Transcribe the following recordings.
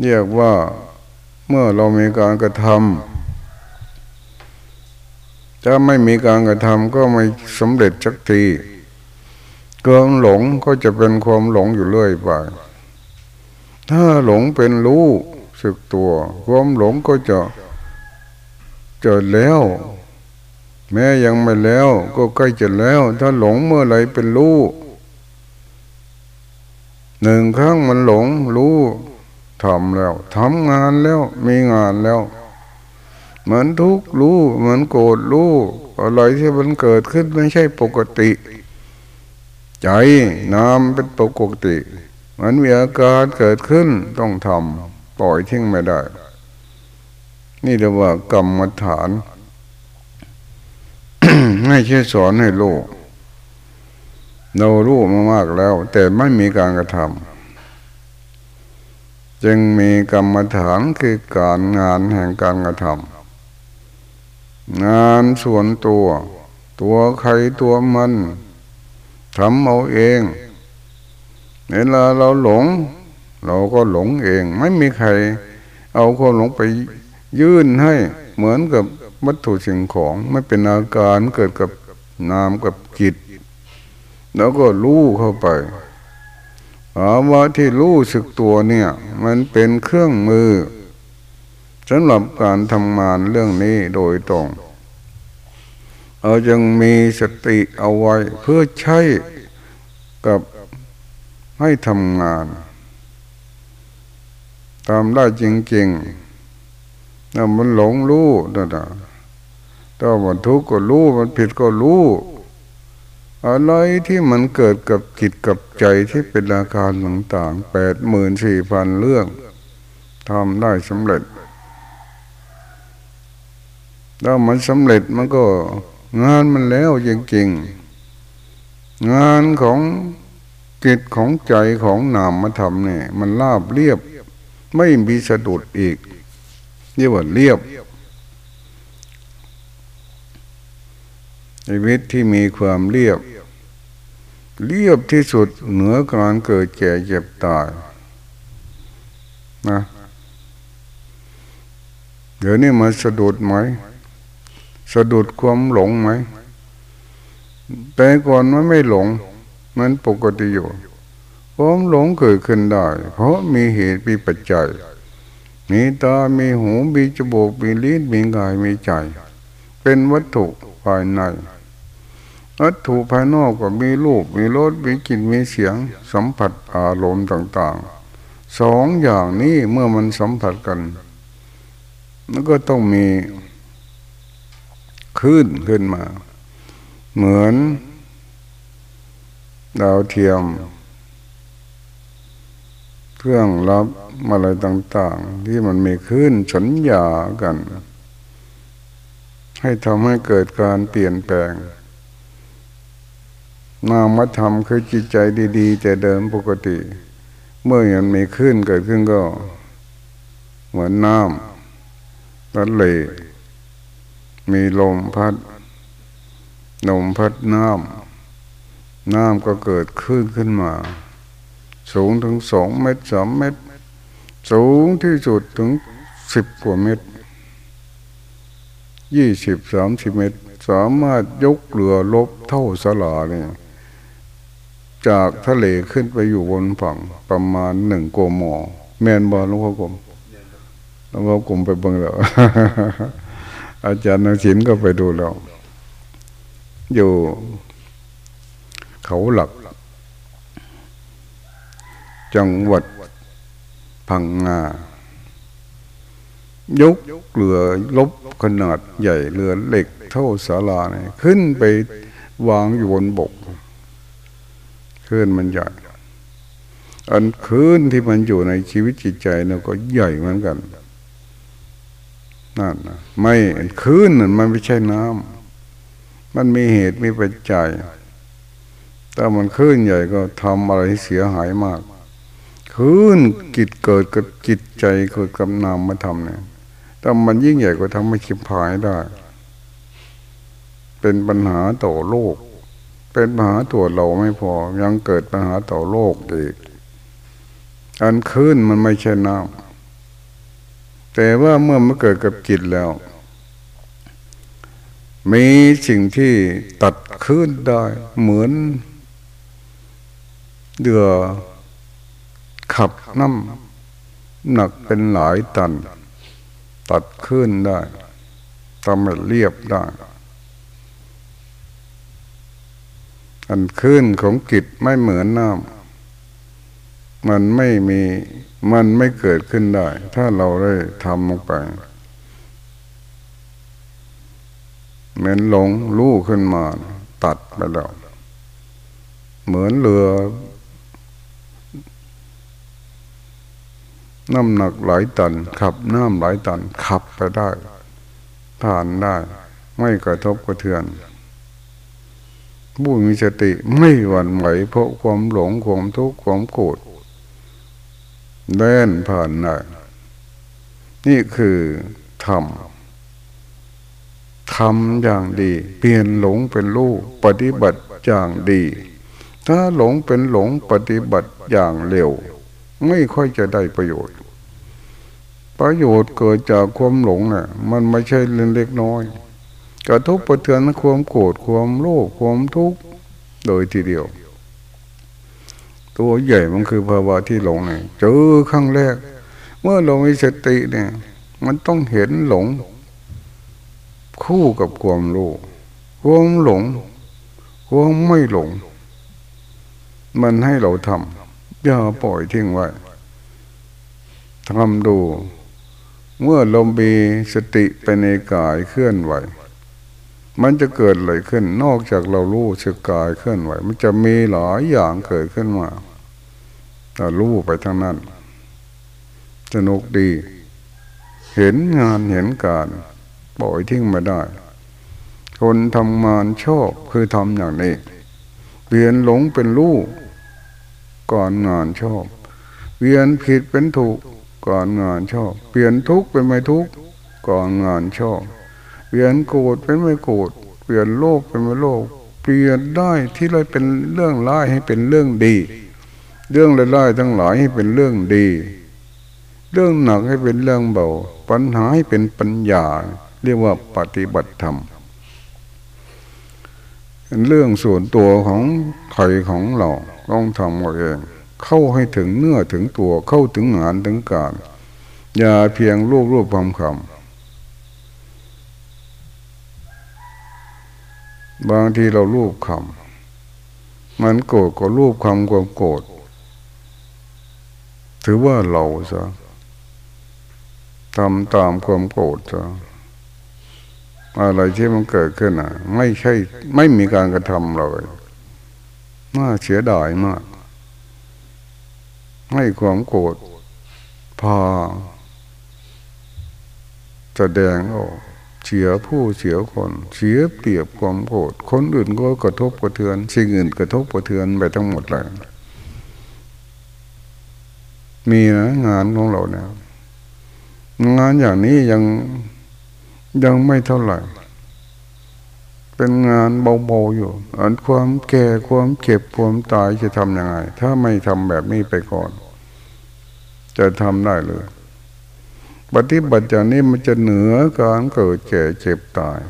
เรียกว่าเมื่อเรามีการกระทำถ้าไม่มีการกระทำก็ไม่สำเร็จสักทีเกิงหลงก็จะเป็นความหลงอยู่เรื่อยไป ถ้าหลงเป็นรู้สึกตัว ความหลงก็จะเจอแล้ว แม้ยังไม่แล้ว ก็ใกล้จะแล้ว ถ้าหลงเมื่อไรเป็นรู้หนึ่งครั้งมันหลงรู้ ทำแล้วทำงานแล้วมีงานแล้ว เหมือนทุกข์รู้ เหมือนโกรธรู้ อะไรที่มันเกิดขึ้นไม่ใช่ปกติ ใจนามเป็นปกติ มันมีอาการเกิดขึ้นต้องทำปล่อยทิ้งไม่ได้ นี่เรียกว่ากรรมฐานให้ช่สอนให้ลูกเรารู้มามากแล้ว แต่ไม่มีการกระทำ จึงมีกรรมฐานคือการงานแห่งการกระทำงานส่วนตัว ตัวใครตัวมันทำเอาเองเวลาเราหลง เราก็หลงเอง ไม่มีใคร เอาคนหลงไปยื่นให้เหมือนกับวัตถุสิ่งของไม่เป็นอาการเกิดกับนามกับจิต แล้วก็รู้เข้าไป ภาวะที่รู้สึกตัวเนี่ย มันเป็นเครื่องมือสำหรับการทำงานเรื่องนี้โดยตรงเรายังมีสติเอาไว้เพื่อใช้กับให้ทำงานทำได้จริงๆแล้วมันหลงรู้นะถ้ามันทุกข์ก็รู้ มันผิดก็รู้ อะไรที่มันเกิดกับจิตกับใจที่เป็นอาการต่างๆแปดหมื่นสี่พันเรื่องทำได้สำเร็จแล้วมันสำเร็จมันก็งานมันแล้วจริงๆ งานของจิตของใจของนามมาทำเนี่ย มันราบเรียบ ไม่มีสะดุดอีกเรียกว่าเรียบชีวิตที่มีความเรียบ เรียบที่สุดเหนือการเกิดแก่เจ็บตายนะเดี๋ยวนี้มาสะดุดไหม สะดุดความหลงไหม แต่ก่อนมันไม่หลง มันปกติอยู่ความหลงเกิดขึ้นได้ เพราะมีเหตุมีปัจจัย มีตา มีหู มีจมูก มีลิ้น มีกาย มีใจ เป็นวัตถุภายใน วัตถุภายนอกก็มีรูป มีรสมีกลิ่นมีเสียง สัมผัสอารมณ์ต่างๆสองอย่างนี้เมื่อมันสัมผัสกันมันก็ต้องมีขึ้นขึ้นมา เหมือนดาวเทียม เครื่องรับอะไรต่างๆ ที่มันมีขึ้นสัญญากัน ให้ทำให้เกิดการเปลี่ยนแปลง นามธรรมคือจิตใจดีๆแต่เดิมปกติ เมื่อมันมีขึ้นเกิดขึ้นก็ เหมือนน้ำนัดเลมีลมพัดลมพัดน้ำน้ำก็เกิดขึ้นขึ้นมา สูงถึงสองเมตรสามเมตร สูงที่สุดถึงสิบกว่าเมตรยี่สิบสามสิบเมตร สามารถยกเรือลบเท่าสลาเนี่ย จากทะเลขึ้นไปอยู่บนฝั่งประมาณหนึ่งโกมแมนบอลหลวงพ่อกรมหลวงพ่อกรมไปเบิ่งแล้ว อาจารย์นักศิลก็ไปดูแล้ว อยู่ เขาหลัก จังหวัดพังงายกเรือลบขนาดใหญ่เรือเหล็กเท่าศาลาเนี่ยขึ้นไปวางอยู่บนบก คลื่นมันใหญ่อันคลื่นที่มันอยู่ในชีวิตจิตใจเราก็ใหญ่เหมือนกันนั่นนะไม่คลื่นมันไม่ใช่น้ำมันมีเหตุมีปัจจัยถ้ามันคลื่นใหญ่ก็ทำอะไรเสียหายมากคลื่นกิจเกิดกับจิตใจเกิดกับนามมาทำเนี่ยถ้ามันยิ่งใหญ่ก็ทำให้คิดหายได้ เป็นปัญหาต่อโลก เป็นปัญหาตัวเราไม่พอ ยังเกิดปัญหาต่อโลกอีก อันขึ้นมันไม่ใช่น้แต่ว่าเมื่อมันเกิดกับจิตแล้ว มีสิ่งที่ตัดขึ้นได้ เหมือนเดือขับน้ำหนักเป็นหลายตัน ตัดขึ้นได้ทำให้เรียบได้ อันขึ้นของกิจไม่เหมือนน้ำมันไม่มีมันไม่เกิดขึ้นได้ ถ้าเราได้ทำลงไปเหมือนหลงลู่ขึ้นมา ตัดไปแล้ว เหมือนเรือน้ำหนักหลายตัน ขับน้ำหลายตัน ขับไปได้ ผ่านได้ ไม่กระทบกระเทือน ผู้มีสติไม่หวั่นไหวเพราะความหลงความทุกข์ความโกรธเล่นผ่านได้นี่คือธรรมทำอย่างดี เปลี่ยนหลงเป็นรู้ปฏิบัติอย่างดี ถ้าหลงเป็นหลงปฏิบัติอย่างเร็ว ไม่ค่อยจะได้ประโยชน์ ประโยชน์เกิดจากความหลงนะ่ะ มันไม่ใช่เรื่องเล็กน้อย กระทบประเทือนความโกรธความโลภความทุกข์โดยทีเดียว ตัวใหญ่มันคือภาวะที่หลงเนี่ยเจอครั้งแรก เมื่อเรามีสติเนี่ย มันต้องเห็นหลง คู่กับความรู้ความหลงความไม่หลง มันให้เราทำอย่าปล่อยทิ้งไว้ทำดู เมื่อลมมีสติไปในกายเคลื่อนไหว มันจะเกิดอะไรขึ้น นอกจากเรารู้สึกกายเคลื่อนไหว มันจะมีหลายอย่างเกิดขึ้นมาแต่รู้ไปทั้งนั้นสนุกดี เห็นงานเห็นการปล่อยทิ้งไม่ได้ คนทำงานชอบคือทำอย่างนี้เปลี่ยนหลงเป็นรู้ก่อนงานชอบ เปลี่ยนผิดเป็นถูกก่อนงานชอบ เปลี่ยนทุกข์เป็นไม่ทุกข์ก่อนงานชอบ ปลี่ยนโกรธเป็นไม่โกรธเปลี่ยนโลภเป็นไม่โลภเปลี่ยนได้ที่เราเป็นเรื่องร้ายให้เป็นเรื่องดี เรื่องร้ายทั้งหลายให้เป็นเรื่องดี เรื่องหนักให้เป็นเรื่องเบา ปัญหาให้เป็นปัญญา เรียกว่าปฏิบัติธรรมเรื่องส่วนตัวของใครของเราต้องทำเอาเอง เข้าให้ถึงเนื้อถึงตัวเข้าถึงงานถึงการ อย่าเพียงรูปรูปคำคำ บางทีเราลูบคำมันโกรธก็ลูบคำความโกรธถือว่าเราซะทำตามความโกรธซะอะไรที่มันเกิดขึ้นอะ ไม่ใช่ไม่มีการกระทำเลยน่าเสียดายมาก ให้ความโกรธพาแสดงออก สียผู้เสียคน เสียเปรียบความโกรธคนอื่นก็กระทบกระเทือน สิ่งอื่นกระทบกระเทือนไปทั้งหมดเลยมีนะงานของเราเนี่ยงานอย่างนี้ยังยังไม่เท่าไหร่ เป็นงานเบาๆอยู่อันความแก่ความเก็บความตายจะทำยังไง ถ้าไม่ทำแบบนี้ไปก่อน จะทำได้เลย ปฏิบัติอย่างนี้มันจะเหนือการเกิดแก่เจ็บตาย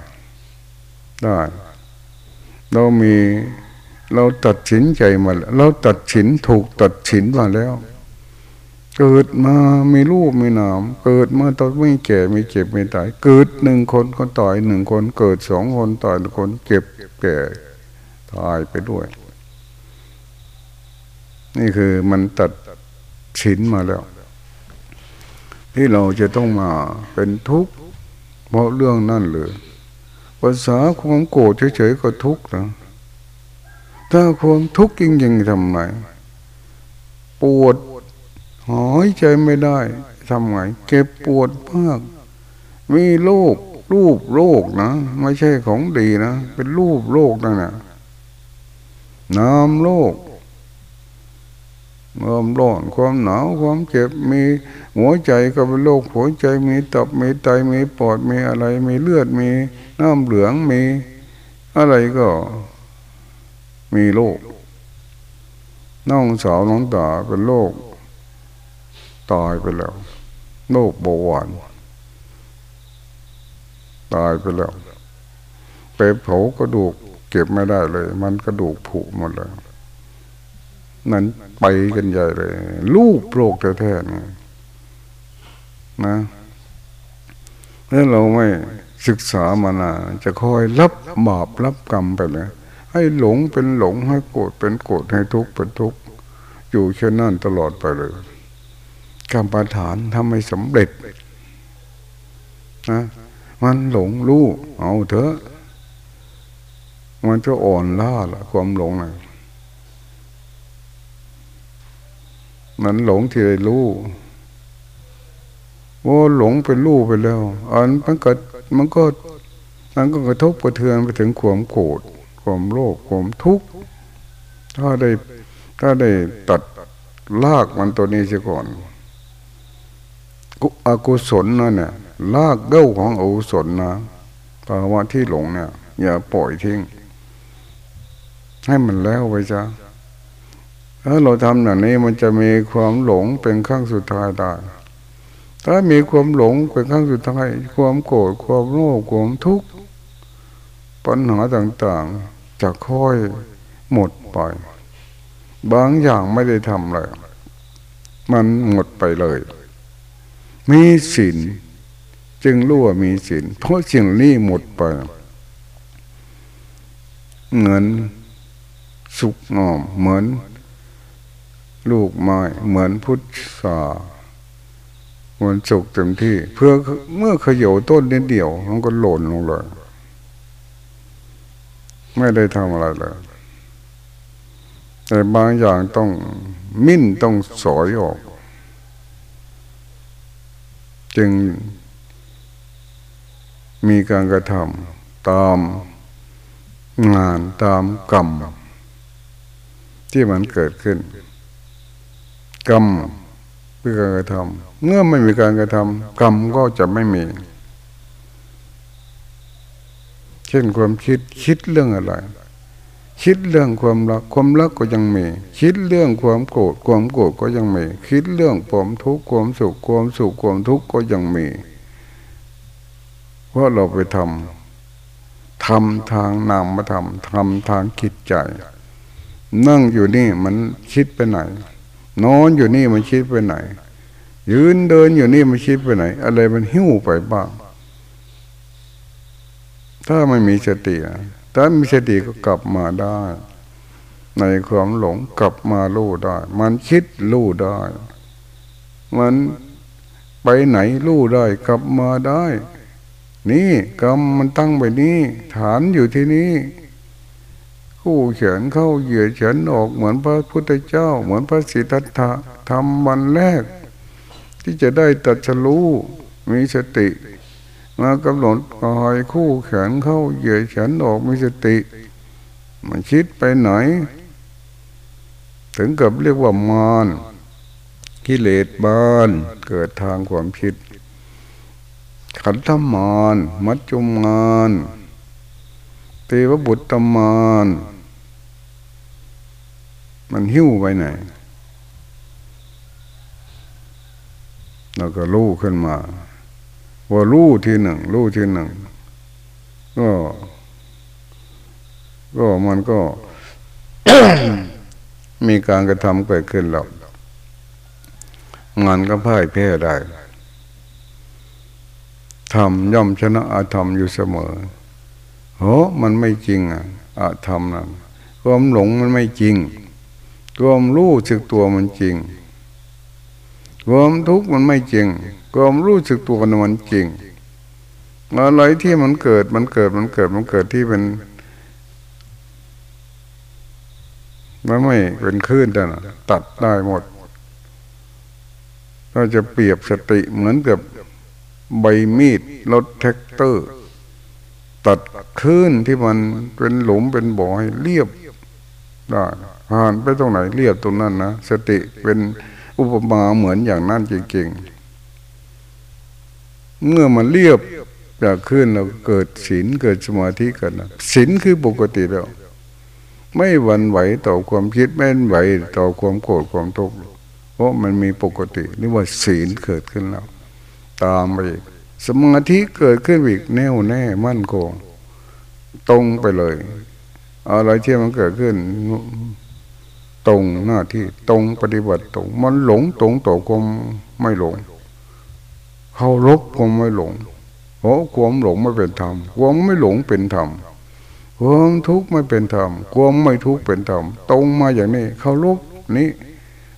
ได้เรามีเราตัดสินใจมาเราตัดสินถูกตัดสินมาแล้ว เกิดมามีลูกมีนาม เกิดมาตอนไม่แก่ไม่เจ็บไม่ตาย เกิดหนึ่งคนก็ตายหนึ่งคน เกิดสองคนตายหนึ่งคนเจ็บแก่ตายไปด้วย นี่คือมันตัดฉินมาแล้ว ที่เราจะต้องมาเป็นทุกข์เพราะเรื่องนั่นเลยภาษาความโกรธเฉยๆก็ทุกข์นะถ้าความทุกข์จริงๆทำไงปวดหายใจไม่ได้ทำไงเก็บปวดมาก มีโรครูปโรคนะ ไม่ใช่ของดีนะ เป็นรูปโรคนั่นนะน้ำโรค ความร้อนความหนาวความเจ็บมีหัวใจก็เป็นโรคหัวใจมีตับมีไตมีปอดมีอะไร มีเลือดมีน้ำเหลืองมี อะไรก็มีโรคน้องสาวน้องตาเป็นโรคตายไปแล้วโรคเบาหวานตายไปแล้วไปเผากระดูก เก็บไม่ได้เลย มันกระดูกผุหมดเลย นั้นไปกันใหญ่เลยลูกโรคแท้ๆนะนะถ้าเราไม่ศึกษามานาจะคอยรับบาปรับกรรมไปเลยให้หลงเป็นหลงให้โกรธเป็นโกรธให้ทุกข์เป็นทุกข์อยู่เช่นนั้นตลอดไปเลยกรรมฐานทำให้สำเร็จนะมันหลงรู้เอาเถอะ มันจะอ่อนล้าละความหลงนะ มันหลงที่ได้รู้ว่าหลงเป็นรู้ไปแล้วอันมันก็มันก็มันก็กระทบกระเทือนไปถึงความโกรธความโลภความทุกข์ถ้าได้ถ้าได้ตัดลากมันตัวนี้เสียก่อนอกุศลนั่นเนี่ยลากเก้าของอกุศลนะภาวะที่หลงเนี่ย อย่าปล่อยทิ้ง ให้มันแล้วไปจ้ะ ถ้าเราทำอย่างนี้มันจะมีความหลงเป็นขั้งสุดท้ายได้ ถ้ามีความหลงเป็นขั้งสุดท้าย ความโกรธความโลภความทุกข์ปัญหาต่างๆ จะค่อยหมดไป บางอย่างไม่ได้ทำเลยมันหมดไปเลย มีศีลจึงรู้ว่ามีศีลเพราะสิ่งนี้หมดไปเหมือนสุกงอมเหมือน ลูกไม้เหมือนพุทธามือนสุกเต็มที่ เพื่อเมื่อเขย่าต้นนิดเดียว มันก็หล่นลงเลยไม่ได้ทำอะไรเลย แต่บางอย่างต้องมิ้นต้องสอยออก จึงมีการกระทำตามงานตามกรรมที่มันเกิดขึ้น กรรมคือการกระทำเมื่อไม่มีการกระทำกรรมก็จะไม่มี เช่นความคิดคิดเรื่องอะไร คิดเรื่องความรักความรักก็ยังมี คิดเรื่องความโกรธความโกรธก็ยังมี คิดเรื่องความทุกข์ความสุขความสุขความทุกข์ก็ยังมี เพราะเราไปทำทำทางนามมาทำทำทางคิดใจ นั่งอยู่นี่มันคิดไปไหน นอนอยู่นี่มันคิดไปไหน ยืนเดินอยู่นี่มันคิดไปไหน อะไรมันหิ้วไปบ้าง ถ้าไม่มีสติถ้ามีสติก็กลับมาได้ ในความหลงกลับมาลู่ได้ มันคิดลู่ได้ มันไปไหนลู่ได้ กลับมาได้ นี่กรรมมันตั้งไปนี่ฐานอยู่ที่นี่ คู่เขียนเข้าเหยื่อเขียนออกเหมือนพระพุทธเจ้า เหมือนพระสิทธัตถะทำวันแรก ที่จะได้ตัดฉลูมีสติมากำหนดกายคู่แขนเข้าเหยียดแขนออกมีสติ มันคิดไปไหน ถึงกับเรียกว่ามารกิเลสบานเกิดทางความคิด ขันธมารมัจจุมาร เทวบุตรมารมันหิ้วไปไหนแล้วก็ลู่ขึ้นมา ว่ารู้ที่หนึ่งรู้ที่หนึ่งก็ก็มันก็ มีการกระทำเกิดขึ้นแล้วงานก็พ่ายแพ้ได้ทำย่อมชนะอาธรรมอยู่เสมอ โหมันไม่จริงอะอาธรรมนะความหลงมันไม่จริงความรู้สึกตัวมันจริงความทุกข์มันไม่จริงความรู้สึกตัวมันจริงอะไรที่มันเกิดมันเกิดมันเกิดมันเกิดที่เป็นมันไม่เป็นคลื่นแต่ตัดได้หมดเราจะเปรียบสติเหมือนกับใบมีดรถแทรกเตอร์ ตัดคลื่นที่มันเป็นหลุมเป็นบ่อให้เรียบได้ผ่านไปตรงไหนเรียบตรงนั้นนะสติเป็นอุปมาเหมือนอย่างนั้นจริงๆ เมื่อมันเรียบจากขึ้นเราเกิดศีลเกิดสมาธิกันศีลคือปกติแล้วไม่หวั่นไหวต่อความคิดไม่หวั่นไหวต่อความโกรธความทุกข์เพราะมันมีปกตินี่ว่าศีลเกิดขึ้นแล้ว ตามไป สมาธิเกิดขึ้นอีกแน่วแน่มั่นคงตรงไปเลยอะไรที่มันเกิดขึ้น ตรงหน้าที่ตรงปฏิบัติตรง มันหลงตรงต่อความไม่หลงเขารบความไม่หลงเพราะความหลงไม่เป็นธรรมความไม่หลงเป็นธรรมความทุกข์ไม่เป็นธรรมความไม่ทุกข์เป็นธรรมตรงมาอย่างนี้ เขารบนี้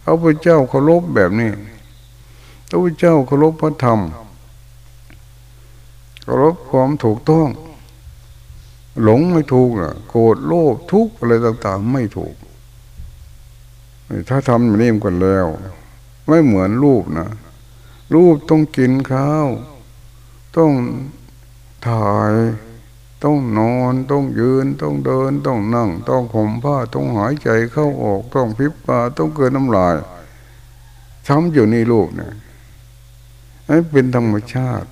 พระพุทธเจ้าเคารพแบบนี้พระพุทธเจ้าเคารพพระธรรม เคารพความถูกต้อง หลงไม่ถูกอะโกรธโลภทุกข์อะไรต่าง ๆ ไม่ถูก ถ้าทำอย่างนี้มันกันแล้ว ไม่เหมือนรูปนะรูปต้องกินข้าว ต้องถ่ายต้องนอนต้องยืนต้องเดิน ต้องนั่ง ต้องข่มผ้าต้องหายใจเข้าออก ต้องพิบตาต้องเกินน้ำลายทำอยู่ในรูปเนี่ยให้เป็นธรรมชาติ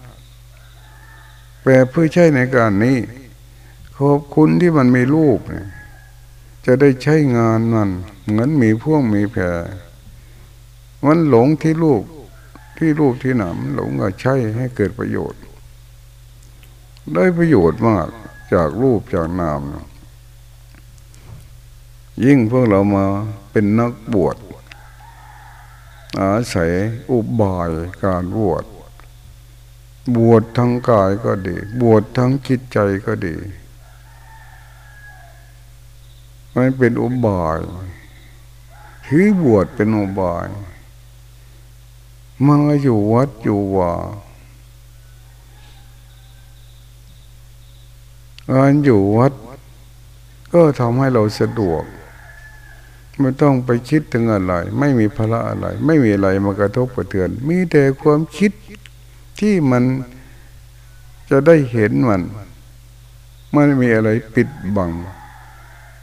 แปลเพื่อใช้ในการนี้ ขอบคุณที่มันมีรูปเนี่ยจะได้ใช้งานมัน เหมือนมีพ่วงมีแพรมันหลงที่รูปที่รูปที่หนามหลงก็ใช้ให้เกิดประโยชน์ ได้ประโยชน์มากจากรูปจากนาม ยิ่งพวกเรามาเป็นนักบวชอาศัยอุบายการบวช บวชทั้งกายก็ดี บวชทั้งจิตใจก็ดีมันเป็นอุบายถือบวชเป็นอุบายมาอยู่วัดอยู่ว่าการอยู่วัด ก็ทำให้เราสะดวก ไม่ต้องไปคิดถึงอะไร ไม่มีภาระอะไร ไม่มีอะไรมากระทบกระเทือน มีแต่ความคิด ที่มันจะได้เห็นมันไม่มีอะไรปิดบัง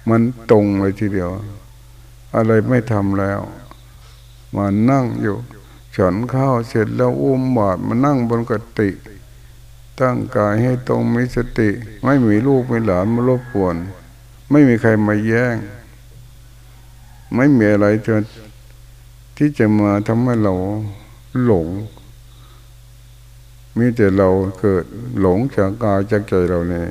มันตรงเลยทีเดียว อะไรไม่ทำแล้วมานั่งอยู่ฉันข้าวเสร็จแล้วอุ้มบาดมานั่งบนกติ ตั้งกายให้ตรงมีสติ ไม่มีลูกไม่หลานมารบกวน ไม่มีใครมาแย่ง ไม่มีอะไรจะที่จะมาทำให้เราหลง มีแต่เราเกิดหลงจากกายจากใจเราเนี่ย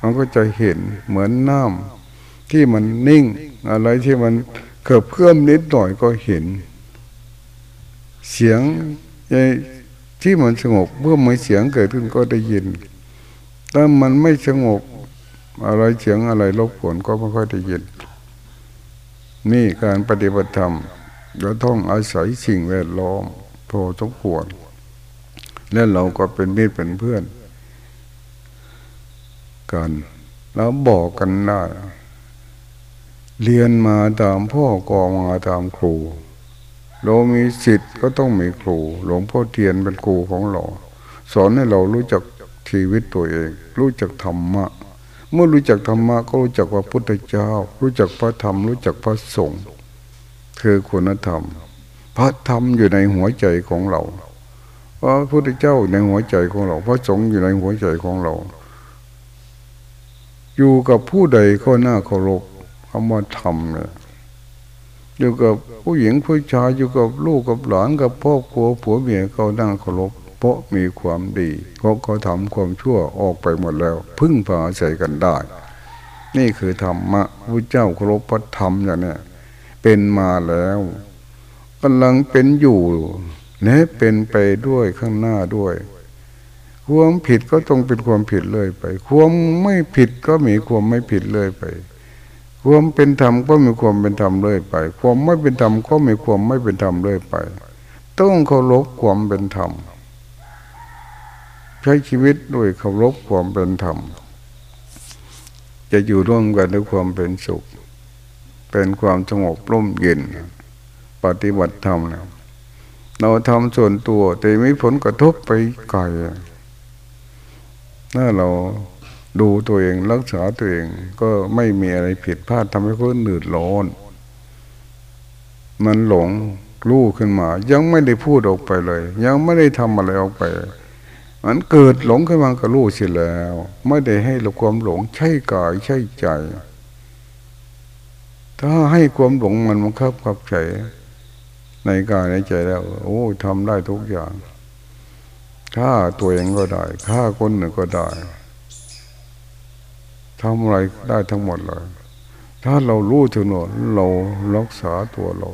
มันก็จะเห็นเหมือนน้ำที่มันนิ่ง อะไรที่มันเกิดเพิ่มนิดหน่อยก็เห็น เสียงที่มันสงบเมื่อมีเสียงเกิดขึ้นก็ได้ยิน ถ้ามันไม่สงบอะไรเสียงอะไรรบกวนก็ไม่ค่อยได้ยิน นี่การปฏิบัติธรรมเราต้องอาศัยสิ่งแวดล้อมพอทุกขวด และเราก็เป็นมิตรเป็นเพื่อนกันแล้วบอกกันได้เรียนมาตามพ่อกอมาตามครู เรามีสิทธิ์ก็ต้องมีครู หลวงพ่อเทียนเป็นครูของเรา สอนให้เรารู้จักชีวิตตัวเอง รู้จักธรรมะ เมื่อรู้จักธรรมะก็รู้จักว่าพุทธเจ้า รู้จักพระธรรม รู้จักพระสงฆ์คือคุณธรรม พระธรรมอยู่ในหัวใจของเรา พระพุทธเจ้าในหัวใจของเรา พระสงฆ์อยู่ในหัวใจของเรา อยู่กับผู้ใดก็น่าเคารพคำว่าธรรมเนี่ยอยู่กับผู้หญิงผู้ชายอยู่กับลูกกับหลานกับพ่อผัวผัวเมียเขานั่งเคารพเพราะมีความดีเพราะเขาทำความชั่วออกไปหมดแล้ว พึ่งพาใส่กันได้ นี่คือธรรมะพระเจ้าเคารพพระธรรมอย่างนี้เป็นมาแล้วกำลังเป็นอยู่ นะเป็นไปด้วยข้างหน้าด้วย ความผิดก็ต้องเป็นความผิดเลยไป ความไม่ผิดก็มีความไม่ผิดเลยไป ความเป็นธรรมก็มีความเป็นธรรมเลยไป ความไม่เป็นธรรมก็มีความไม่เป็นธรรมเลยไป ต้องเคารพความเป็นธรรมใช้ชีวิตด้วยเคารพความเป็นธรรม จะอยู่ร่วมกันด้วยความเป็นสุข เป็นความสงบร่มเย็น ปฏิบัติธรรมนะ เราทำส่วนตัว แต่ไมีผลกระทบไปไกลถ้าเราดูตัวเองรักษาตัวเอง ก็ไม่มีอะไรผิดพลาดทำให้คนหนืดร้อน มันหลงรู้ขึ้นมา ยังไม่ได้พูดออกไปเลย ยังไม่ได้ทำอะไรออกไป มันเกิดหลงขึ้นมาก็รู้เสียแล้ว ไม่ได้ให้เราความหลงใช่กายใช่ใจ ถ้าให้ความหลงมันมันคับขับใจ ในกายในใจแล้ว โอ้ทำได้ทุกอย่างฆ่าตัวเองก็ได้ฆ่าคนหนึ่งก็ได้ทำอะไรได้ทั้งหมดเลย ถ้าเรารู้ถึงหนเรารักษาตัวเรา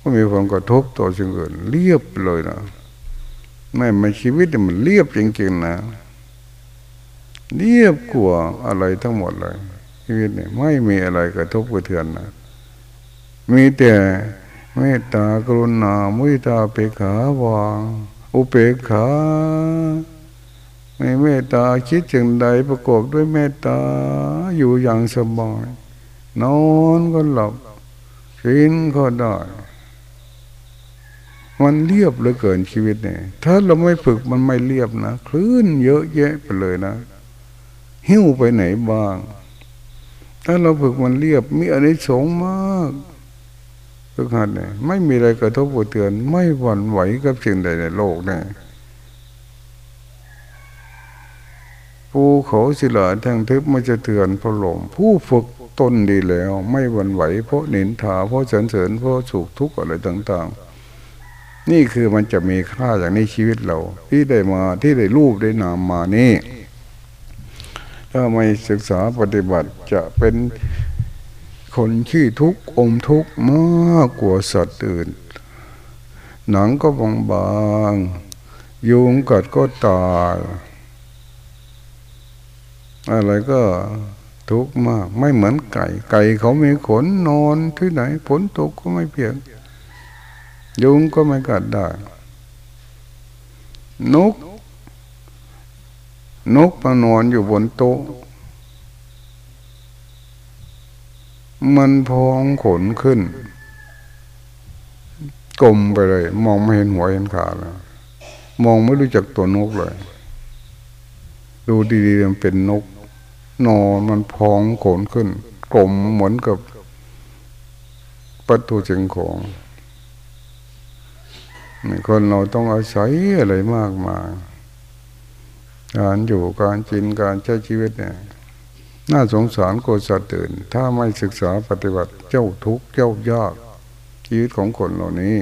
ก็มีความกระทบต่อสิ่งอื่น เรียบเลยนะไม่ไม่ชีวิตมันเรียบจริงๆนะ เรียบกว่าอะไรทั้งหมดเลยชีวิตเนี่ยไม่มีอะไรกระทบกระเทือนนะ มีแต่ เมตตากรุณามุตาเปขาวางอุเปกขาไม่เมตตาคิดจึงใดประกอบด้วยเมตตาอยู่อย่างสบายนอนก็หลับกินก็ได้ มันเรียบเหลือเกินชีวิตเนี่ย ถ้าเราไม่ฝึกมันไม่เรียบนะคลื่นเยอะแยะไปเลยนะ หิ้วไปไหนบ้าง ถ้าเราฝึกมันเรียบมีอะไรสงมาก ฝึกหัดเนี่ยไม่มีอะไรกระทบกระเทือน ไม่หวั่นไหวกับสิ่งใดในโลกเนี่ยภูเขาศิลาแทงทึบไม่จะเตือนพระลมผู้ฝึกตนดีแล้ว ไม่หวั่นไหว เพราะนินถาเพราะเสริญเสริญเพราะสุขทุกข์อะไรต่าง ๆ นี่คือมันจะมีค่าอย่างในชีวิตเรา ที่ได้มาที่ได้รูปได้นามมานี่ ถ้าไม่ศึกษาปฏิบัติจะเป็น คนขี้ทุกข์อมทุกข์มากกว่าสัตว์อื่น หนังก็บางบางยุงกัดก็ตายอะไรก็ทุกข์มากไม่เหมือนไก่ ไก่เขามีขนนอนที่ไหนฝนตกก็ไม่เปียกยุงก็ไม่กัดได้นก นกมานอนอยู่บนโต๊ะ มันพองขนขึ้น กลมไปเลย มองไม่เห็นหัวเห็นขาแล้ว มองไม่รู้จักตัวนกเลย ดูดีๆมันเป็นนก นอนมันพองขนขึ้น กลมเหมือนกับประตูเจิงของคนเราต้องอาศัยอะไรมากมายการอยู่การกินการใช้ชีวิตเนี่ย น่าสงสารโกสัตว์ตื่น ถ้าไม่ศึกษาปฏิบัติเจ้าทุกข์เจ้ายากชีวิตของคนเหล่านี้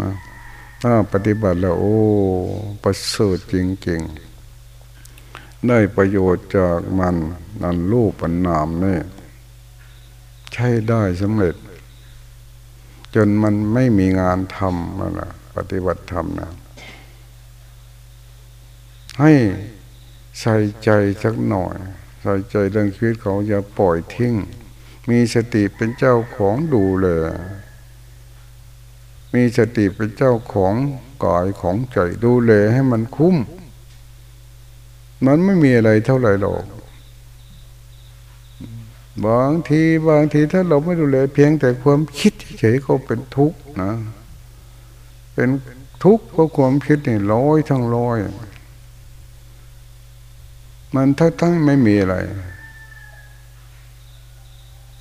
นะถ้าปฏิบัติแล้วโอ้ประเสริฐจริงๆ ได้ประโยชน์จากมันนันรูปปันนามนี่ใช้ได้สำเร็จ จนมันไม่มีงานทำนั่นแหละปฏิบัติธรรมนะให้ ใส่ใจสักหน่อย ใส่ใจเรื่องชีวิตเขาอย่าปล่อยทิ้ง มีสติเป็นเจ้าของดูเลยมีสติเป็นเจ้าของกายของใจดูแลให้มันคุ้ม มันไม่มีอะไรเท่าไหร่หรอกบางทีบางทีถ้าเราไม่ดูแลเพียงแต่ความคิดเฉยก็เป็นทุกข์นะ เป็นทุกข์เพราะความคิดนี่ร้อยทั้งร้อย มันทั้งทั้งไม่มีอะไร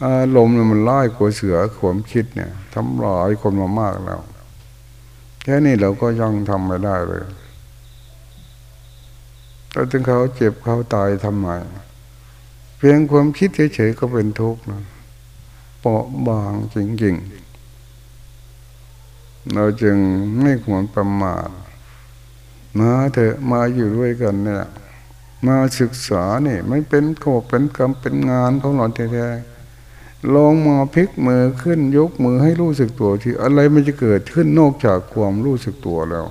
อารมณ์มันไล่กลัวเสือขวมคิดเนี่ยทำลายคนมามากแล้วแค่นี้เราก็ยังทำไม่ได้เลยแต่ถึงเขาเจ็บเขาตายทำไมเพียงความคิดเฉยๆก็เป็นทุกข์นะเปราะบางจริงๆ เราจึงไม่ควรประมาทมาเถอะมาอยู่ด้วยกันเนี่ย มาศึกษาเนี่ยมันเป็นโขเป็นกรรมเป็นงานของเราแท้ๆลองมาพลิกมือขึ้นยกมือให้รู้สึกตัวที่อะไรมันจะเกิดขึ้นนอกจากความรู้สึกตัวแล้ว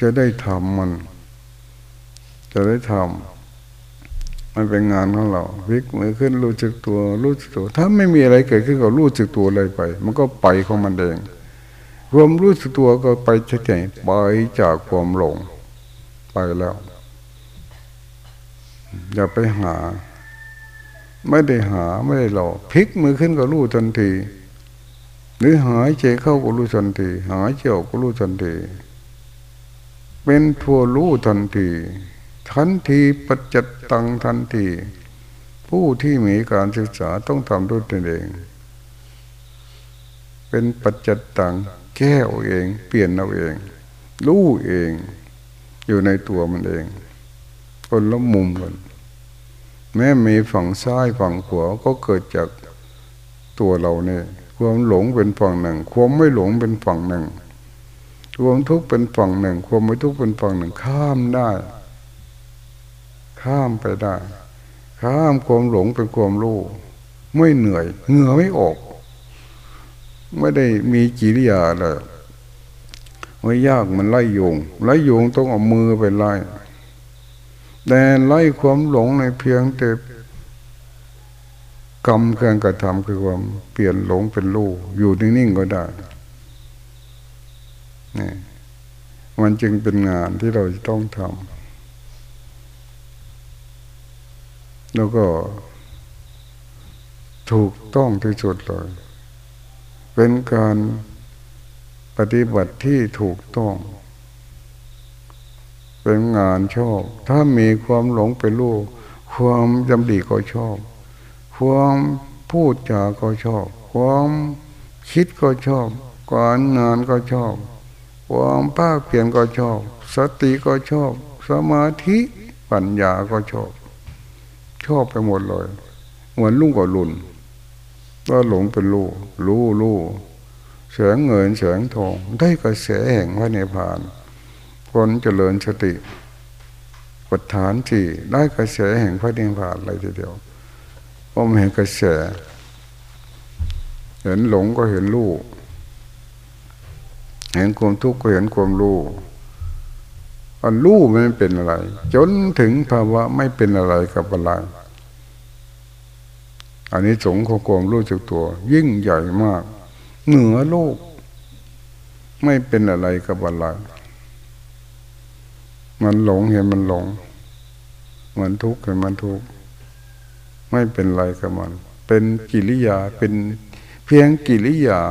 จะได้ทำมัน จะได้ทำมันเป็นงานของเราพลิกมือขึ้นรู้สึกตัวรู้สึกตัว ถ้าไม่มีอะไรเกิดขึ้นก็รู้สึกตัวเลยไป มันก็ไปของมันเองความรู้สึกตัวก็ไปเฉยๆไปจากความหลง ไปแล้ว อย่าไปหา ไม่ได้หาไม่ได้หลอกพลิกมือขึ้นก็รู้ทันที หรือหายใจเข้าก็รู้ทันที หายใจออกก็รู้ทันที เป็นทัวรู้ทันที ทันทีปัจจตังทันที ผู้ที่มีการศึกษาต้องทำด้วยตนเอง เป็นปัจจตังแก้เอาเอง เปลี่ยนเอาเองรู้เอง อยู่ในตัวมันเอง คนละมุมกันแม้มีฝั่งซ้ายฝั่งขวาก็เกิดจากตัวเราเนี่ยความหลงเป็นฝั่งหนึ่ง ความไม่หลงเป็นฝั่งหนึ่งความทุกข์เป็นฝั่งหนึ่ง ความไม่ทุกข์เป็นฝั่งหนึ่ง ข้ามได้ ข้ามไปได้ ข้ามความหลงเป็นความรู้ไม่เหนื่อยเหงื่อไม่ออก ไม่ได้มีกิริยาเลย ไม่ยากมันไล่ยุงไล่ยุงต้องเอามือไปไล่แต่ไล่ความหลงในเพียงแต่กรรมการกระทำคือความเปลี่ยนหลงเป็นรูอยู่นิ่งๆก็ได้นี่มันจึงเป็นงานที่เราจะต้องทำแล้วก็ถูกต้องที่สุดเลย เป็นการ ปฏิบัติที่ถูกต้อง เป็นงานชอบ ถ้ามีความหลงเป็นลูกความจำดีก็ชอบ ความพูดจาก็ชอบ ความคิดก็ชอบการงานก็ชอบ ความภาคเพียนก็ชอบ สติก็ชอบ สมาธิปัญญาก็ชอบ ชอบไปหมดเลยเหมือนลุงกับลุนก็หลงเป็นลูกรู้รู้ แสงเงินแสงทองได้กระแสแห่งพระเนพาน คนเจริญสติปัฏฐานที่ได้กระแสแห่งพระเนพานอะไรทีเดียวก็มเห็นกระแส เห็นหลงก็เห็นลูกเห็นความทุกข์ก็เห็นความรู้อันรู้มันเป็นอะไร จนถึงภาวะไม่เป็นอะไรกับอะไรอันนี้สงของความรู้จักตัว ยิ่งใหญ่มาก เหนือโลก ไม่เป็นอะไรกับอะไรมันหลงเห็นมันหลง มันทุกข์เห็นมันทุกข์ไม่เป็นไรกับมัน เป็นกิริยาเป็นเพียงกิริยา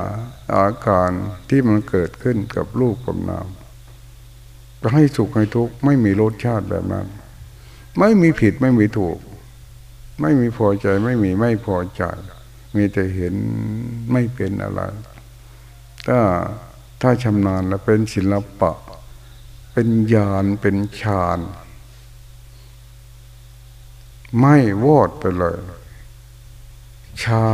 อาการที่มันเกิดขึ้นกับรูปกับนามจะให้สุขให้ทุกข์ไม่มีรสชาติแบบนั้น ไม่มีผิดไม่มีถูก ไม่มีพอใจไม่มีไม่พอใจ มีแต่เห็นไม่เป็นอะไร ถ้าถ้าชำนาญแล้วเป็นศิลปะ เป็นญาณเป็นฌานไม่วอดไปเลย ชา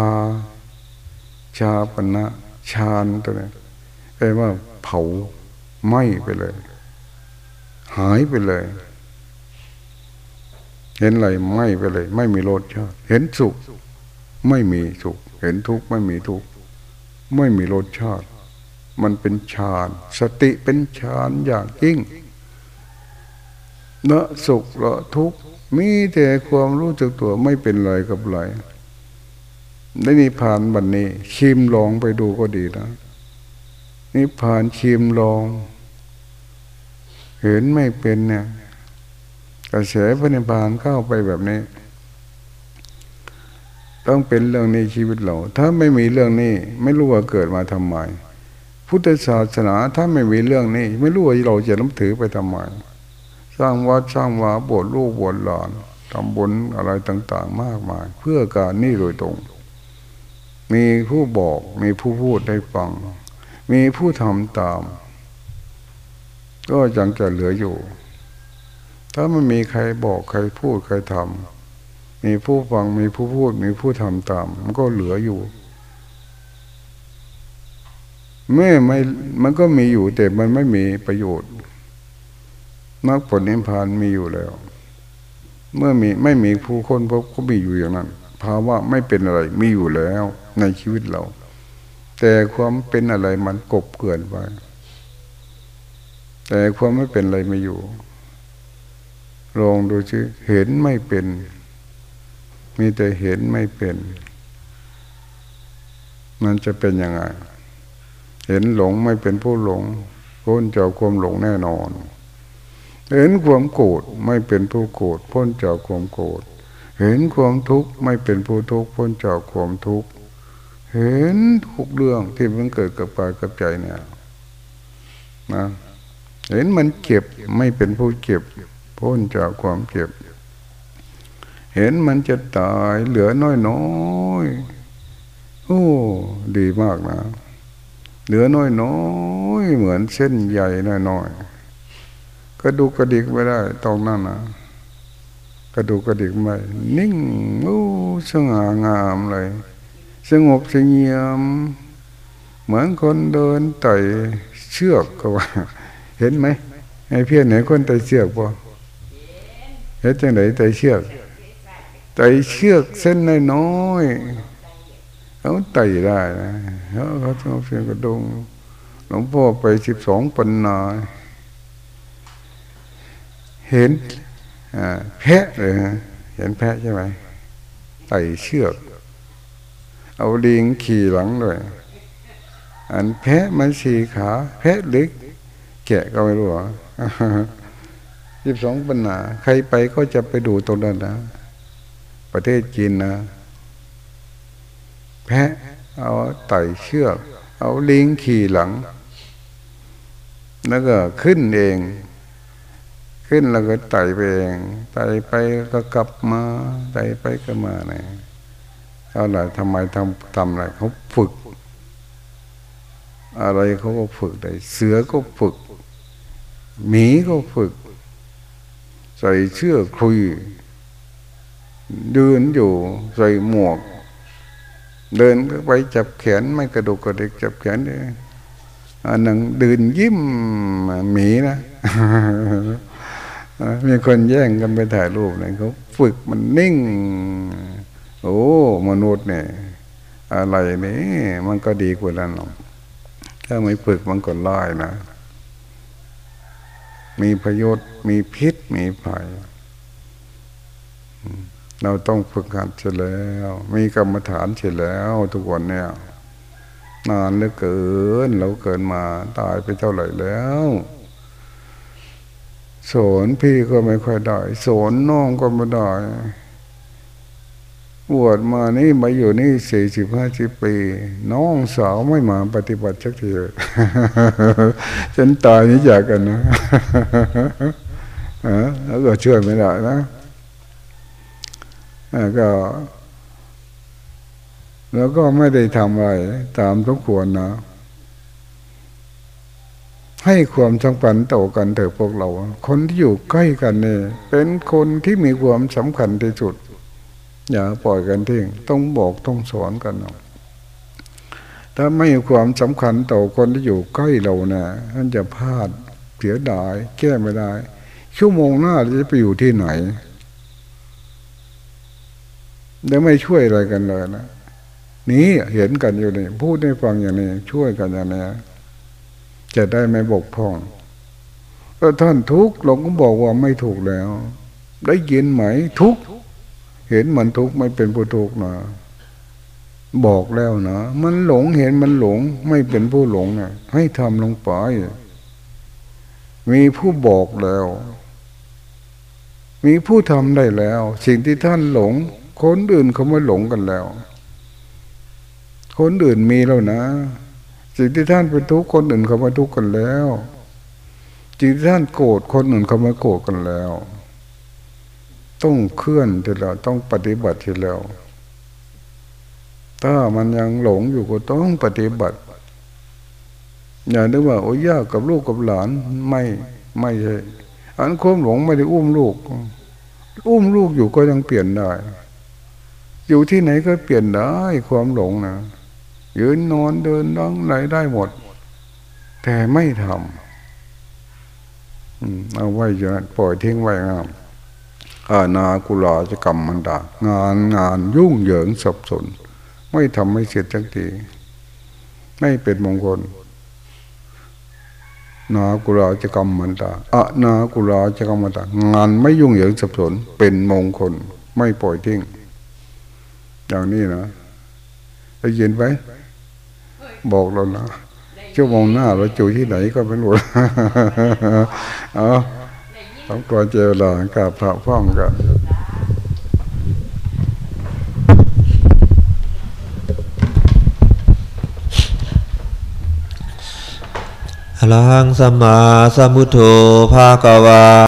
ชาปณะฌานตัวนี้แปลว่าเผาไหม้ไปเลย หายไปเลย เห็นอะไรไม่ไปเลย ไม่มีรสชาติเห็นสุข ไม่มีสุข เห็นทุกข์ไม่มีทุกข์ไม่มีรสชาติ มันเป็นฌานสติเป็นฌานอย่างยิ่งเนะสุขละทุกข์มีแต่ความรู้จักตัวไม่เป็นไรกับไรได้นิพานบันนี้ ชิมลองไปดูก็ดีนะนิพานชิมลอง เห็นไม่เป็นเนี่ยกระแสพระนิพพานเข้าไปแบบนี้ ต้องเป็นเรื่องนี้ชีวิตเรา ถ้าไม่มีเรื่องนี้ ไม่รู้ว่าเกิดมาทำไม พุทธศาสนาถ้าไม่มีเรื่องนี้ ไม่รู้ว่าเราจะน้ำถือไปทำไม สร้างวัดสร้างวาบวชลูกบวชหลานทำบุญอะไรต่าง ๆ มากมาย เพื่อการนี่โดยตรง มีผู้บอกมีผู้พูดให้ฟัง มีผู้ทำตาม ก็ยังจะเหลืออยู่ ถ้ามันมีใครบอกใครพูดใครทำ มีผู้ฟังมีผู้พูด มีผู้ทำตาม มันก็เหลืออยู่เมื่อไม่มันก็มีอยู่แต่มันไม่มีประโยชน์มรรคผลนิพพานมีอยู่แล้ว เมื่อมีไม่มีผู้คนพบก็มีอยู่อย่างนั้นภาวะไม่เป็นอะไรมีอยู่แล้วในชีวิตเรา แต่ความเป็นอะไรมันกบเกินไปแต่ความไม่เป็นอะไรไม่อยู่ลองดูชิเห็นไม่เป็น มีแต่เห็นไม่เป็น มันจะเป็นยังไง เห็นหลงไม่เป็นผู้หลงพ้นจากความหลงแน่นอน เห็นความโกรธไม่เป็นผู้โกรธพ้นจากความโกรธเห็นความทุกข์ไม่เป็นผู้ทุกข์พ้นจากความทุกข์เห็นทุกเรื่องที่มันเกิดกับกายกับใจเนี่ยนะเห็นมันเจ็บไม่เป็นผู้เจ็บพ้นจากความเจ็บ เห็นมันจะตายเหลือน้อยน้อยโอ้ดีมากนะ เหลือน้อยน้อยเหมือนเส้นใหญ่น้อยน้อยกระดูกกระดิกไม่ได้ตรงนั้นนะกระดูกกระดิกไม่นิ่งโอ้สง่างามเลย สงบสงเงียม เหมือนคนเดินไต่เชือกก็ว่า เห็นไหมไอ้เพี้ยนไหนคนไต่เชือกปะเห็นจังไหนไต่เชือก ไต่เชือกเส้นน้อยๆเขาไต่ได้นะเขาเขาต้องเพียงกระดงหลวงพ่อไปสิบสองปันนาเห็นแพะเลยเห็นแพะใช่ไหมไต่เชือก เอาลิงขี่หลังด้วยอันแพะมันสี่ขา แพะเล็กแกะก็ไม่รู้สิบสองปัญหาใครไปก็จะไปดูตรงนั้นนะ ประเทศจีนนะแพะเอาไต่เชือก เอาลิงขี่หลัง แล้วก็ขึ้นเอง ขึ้นแล้วก็ไต่ไปเองไต่ไปก็กลับมาไต่ไปก็มาเนี่ยเอาอะไรทำไมทำทำอะไรเขาฝึก อะไรเขาก็ฝึกได้เสือก็ฝึก หมีก็ฝึก ใส่เชือกคุย เดินอยู่ใส่หมวก เดินไปจับแขนไม่กระดุกกระดิกจับแขนเลยอันนั้นเดินยิ้มหมีนะมีคนแย่งกันไปถ่ายรูปเนี่ยเขาฝึกมันนิ่ง โอ้มนุษย์เนี่ย อะไรนี่มันก็ดีกว่านั้นหรอกถ้าไม่ฝึกมันก็ล่ายนะ มีประโยชน์มีพิษมีภัย เราต้องฝึกหัดเสียแล้ว มีกรรมฐานเสียแล้วทุกวันเนี่ยนานเหลือเกินเราเกินมาตายไปเท่าไหร่แล้วสอนพี่ก็ไม่ค่อยได้สอนน้องก็ไม่ได้บวชมานี่มาอยู่นี่สี่สิบห้าสิบปี น้องสาวไม่มาปฏิบัติสักทีฉันตายนี่จากกันนะแล้วก็ช่วยไม่ได้นะ ก็ แล้วก็ไม่ได้ทำอะไรตามทุกควรนะ ให้ความสำคัญต่อกันเถอะพวกเรา คนที่อยู่ใกล้กันเนี่ยเป็นคนที่มีความสำคัญที่สุด อย่าปล่อยกันทิ้งต้องบอกต้องสอนกันถ้าไม่มีความสำคัญต่อคนที่อยู่ใกล้เราเนะ่ยท่านจะพลาดเสียดายแก้ไม่ได้ชั่วโมงหน้าจะไปอยู่ที่ไหน เดี๋ยวไม่ช่วยอะไรกันเลยนะนี้เห็นกันอยู่นี่พูดให้ฟังอย่างนี้ ช่วยกันอย่างนี้จะได้ไม่บกพร่องถ้าท่านทุกข์เราก็บอกว่าไม่ถูกแล้ว ได้ยินไหมทุกข์เห็นมันทุกข์ไม่เป็นผู้ทุกข์นะบอกแล้วนะมันหลงเห็นมันหลง ไม่เป็นผู้หลงนะให้ทำลงไปมีผู้บอกแล้ว มีผู้ทำได้แล้ว สิ่งที่ท่านหลง คนอื่นเขาไม่หลงกันแล้ว คนอื่นมีแล้วนะสิ่งที่ท่านเป็นทุกข์คนอื่นเขาไม่ทุกข์กันแล้วสิ่งที่ท่านโกรธคนอื่นเขาไม่โกรธกันแล้ว ต้องเคลื่อนทีแล้วต้องปฏิบัติทีแล้ว ถ้ามันยังหลงอยู่ก็ต้องปฏิบัติอย่านึกว่าโอ้ยากกับลูกกับหลานไม่ไม่ใช่อันความหลงไม่ได้อุ้มลูก อุ้มลูกอยู่ก็ยังเปลี่ยนได้ อยู่ที่ไหนก็เปลี่ยนได้ความหลงนะยืนนอนเดินนั่งไหนได้หมด แต่ไม่ทำเอาไว้อย่างนั้นปล่อยทิ้งไว้งามอาณากุลาจะกรรมมันดางานงานยุ่งเหยิงสับสน ไม่ทำให้เสร็จทังทีไม่เป็นมงคลนากุลาจะกรรมมันดาอะนากุลาจะกรรมมันดางานไม่ยุ่งเหยิงสับสนเป็นมงคล ไม่ปล่อยทิ้ง อย่างนี้นะได้ยินไหมบอกเรานะชั่วโมงหน้าเราจูที่ไหนก็ไม่รู้เอาต้องกลัวเจลากับพระพ้องกันอรหังสัมมาสัมพุทโธภาควา